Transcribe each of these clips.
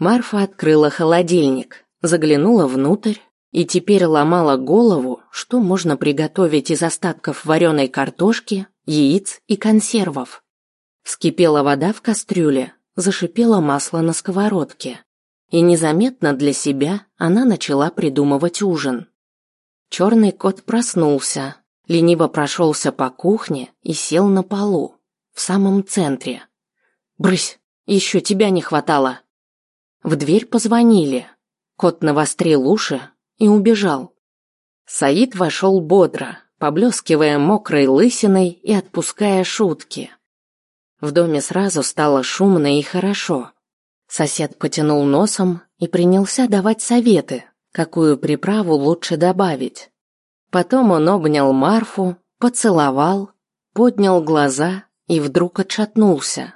Марфа открыла холодильник, заглянула внутрь и теперь ломала голову, что можно приготовить из остатков вареной картошки, яиц и консервов. Вскипела вода в кастрюле, зашипело масло на сковородке. И незаметно для себя она начала придумывать ужин. Черный кот проснулся, лениво прошелся по кухне и сел на полу, в самом центре. «Брысь, еще тебя не хватало!» В дверь позвонили. Кот навострил уши и убежал. Саид вошел бодро, поблескивая мокрой лысиной и отпуская шутки. В доме сразу стало шумно и хорошо. Сосед потянул носом и принялся давать советы, какую приправу лучше добавить. Потом он обнял Марфу, поцеловал, поднял глаза и вдруг отшатнулся.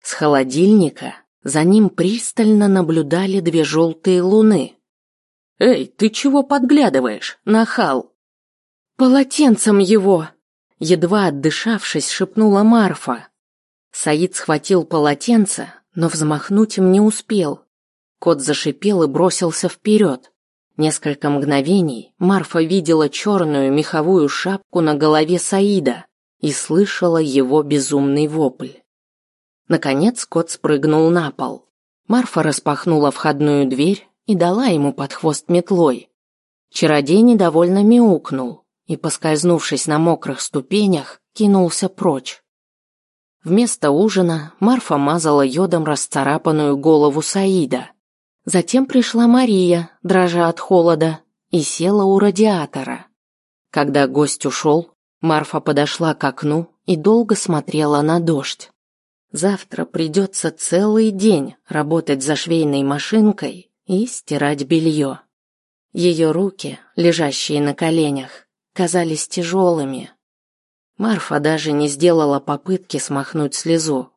С холодильника за ним пристально наблюдали две желтые луны. «Эй, ты чего подглядываешь, нахал?» «Полотенцем его!» Едва отдышавшись, шепнула Марфа. Саид схватил полотенце, но взмахнуть им не успел. Кот зашипел и бросился вперед. Несколько мгновений Марфа видела черную меховую шапку на голове Саида и слышала его безумный вопль. Наконец кот спрыгнул на пол. Марфа распахнула входную дверь и дала ему под хвост метлой. Чародей недовольно мяукнул и, поскользнувшись на мокрых ступенях, кинулся прочь. Вместо ужина Марфа мазала йодом расцарапанную голову Саида. Затем пришла Мария, дрожа от холода, и села у радиатора. Когда гость ушел, Марфа подошла к окну и долго смотрела на дождь. Завтра придется целый день работать за швейной машинкой и стирать белье. Ее руки, лежащие на коленях, казались тяжелыми. Марфа даже не сделала попытки смахнуть слезу.